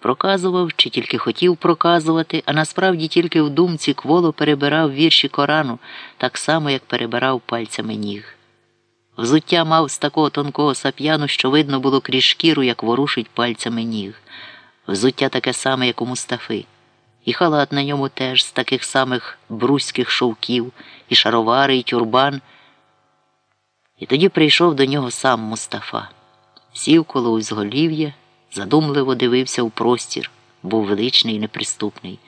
Проказував чи тільки хотів проказувати, а насправді тільки в думці кволо перебирав вірші Корану, так само, як перебирав пальцями ніг. Взуття мав з такого тонкого сап'яну, що видно було крізь шкіру, як ворушить пальцями ніг. Взуття таке саме, як у Мустафи. І халат на ньому теж з таких самих бруських шовків, і шаровари, і тюрбан. І тоді прийшов до нього сам Мустафа. Сів коло узголів'я, задумливо дивився у простір, був величний і неприступний.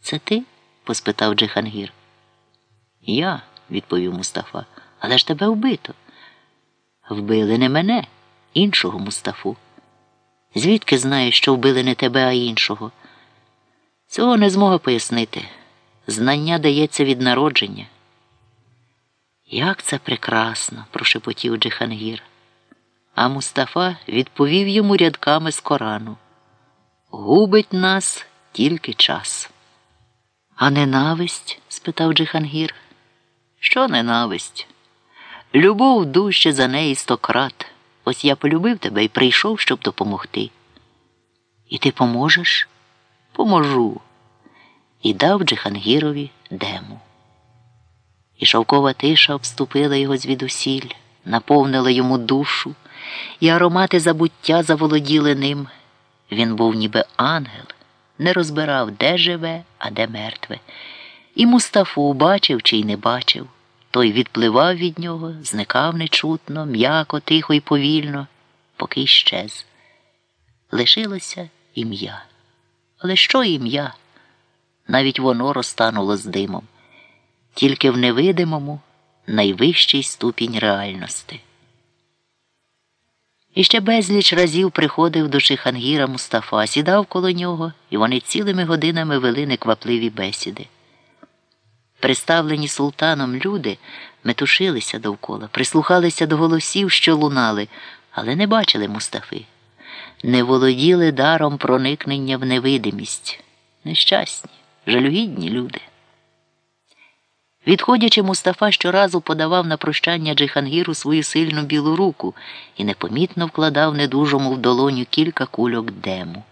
Це ти? поспитав Джихангір. Я, відповів Мустафа, але ж тебе вбито. Вбили не мене, іншого Мустафу. Звідки знаєш, що вбили не тебе, а іншого? Цього не змогу пояснити. Знання дається від народження. Як це прекрасно, прошепотів Джихангір. А Мустафа відповів йому рядками з Корану. Губить нас тільки час. А ненависть? спитав Джихангір. Що ненависть? Любов дужче за неї стократ. Ось я полюбив тебе і прийшов, щоб допомогти. І ти поможеш? Поможу. І дав Джихангірові дему. І шовкова тиша обступила його звідусіль, наповнила йому душу, і аромати забуття заволоділи ним. Він був ніби ангел, не розбирав, де живе, а де мертве. І Мустафу бачив чи й не бачив. Той відпливав від нього, зникав нечутно, м'яко, тихо і повільно, поки щез. Лишилося ім'я. Але що ім'я? Навіть воно розтануло з димом, тільки в невидимому найвищий ступінь реальності. І ще безліч разів приходив до Шихангіра Мустафа, сідав коло нього, і вони цілими годинами вели неквапливі бесіди. Приставлені султаном люди метушилися довкола, прислухалися до голосів, що лунали, але не бачили Мустафи, не володіли даром проникнення в невидимість. Нещасні, жалюгідні люди. Відходячи, Мустафа щоразу подавав на прощання Джихангіру свою сильну білу руку і непомітно вкладав недужому в долоню кілька кульок дему.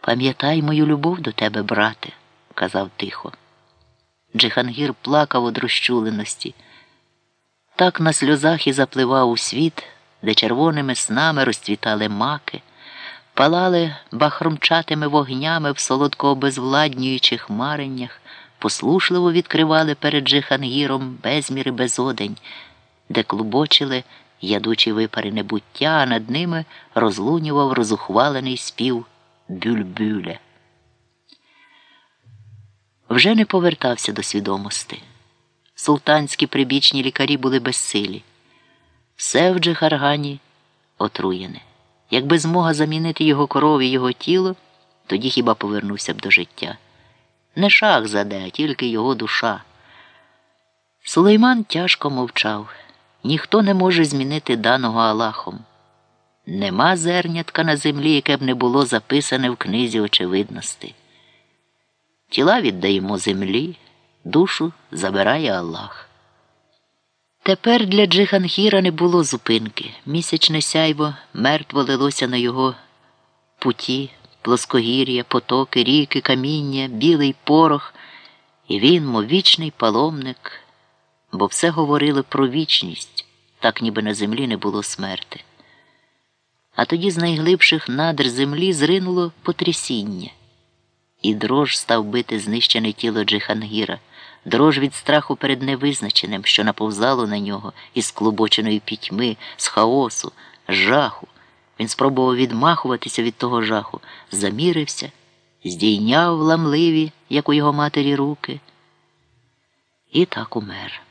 Пам'ятай мою любов до тебе, брате, казав тихо. Джихангір плакав од розчуленості. Так на сльозах і запливав у світ, де червоними снами розцвітали маки, палали бахромчатими вогнями в солодко обезвладнюючих мареннях, послушливо відкривали перед Джихангіром безміри безодень, де клубочили ядучі випари небуття, а над ними розлунював розухвалений спів бюльбюля вже не повертався до свідомості. Султанські прибічні лікарі були безсилі. Все в Джихаргані отруєне. Якби змога замінити його корові його тіло, тоді хіба повернувся б до життя. Не шах заде, а тільки його душа. Сулейман тяжко мовчав. Ніхто не може змінити даного Аллахом. Нема зернятка на землі, яке б не було записане в книзі очевидності. Тіла віддаємо землі, душу забирає Аллах. Тепер для Джиханхіра не було зупинки. Місячне сяйво мертво лилося на його путі, плоскогір'я, потоки, ріки, каміння, білий порох, і він, мов вічний паломник, бо все говорили про вічність, так ніби на землі не було смерти. А тоді з найглибших надр землі зринуло потрясіння. І дрож став бити знищене тіло Джихангіра, дрож від страху перед невизначеним, що наповзало на нього із клубоченої пітьми, з хаосу, з жаху. Він спробував відмахуватися від того жаху, замірився, здійняв ламливі, як у його матері, руки, і так умер.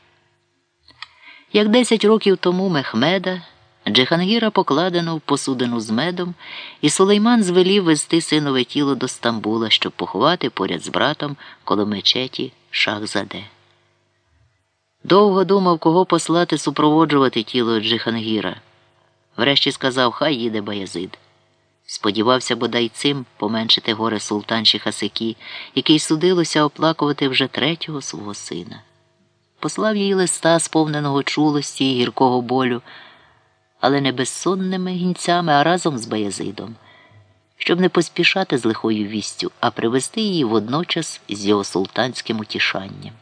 Як десять років тому Мехмеда. Джихангіра покладено в посудину з медом, і Сулейман звелів вести синове тіло до Стамбула, щоб поховати поряд з братом коло мечеті Шахзаде. Довго думав, кого послати супроводжувати тіло Джихангіра. Врешті сказав, хай їде Баязид. Сподівався бодай цим поменшити горе султанші Хасики, який судилося оплакувати вже третього свого сина. Послав їй листа, сповненого чулості і гіркого болю але не безсонними гінцями, а разом з Баязидом. щоб не поспішати з лихою вістю, а привести її водночас з його султанським утішанням.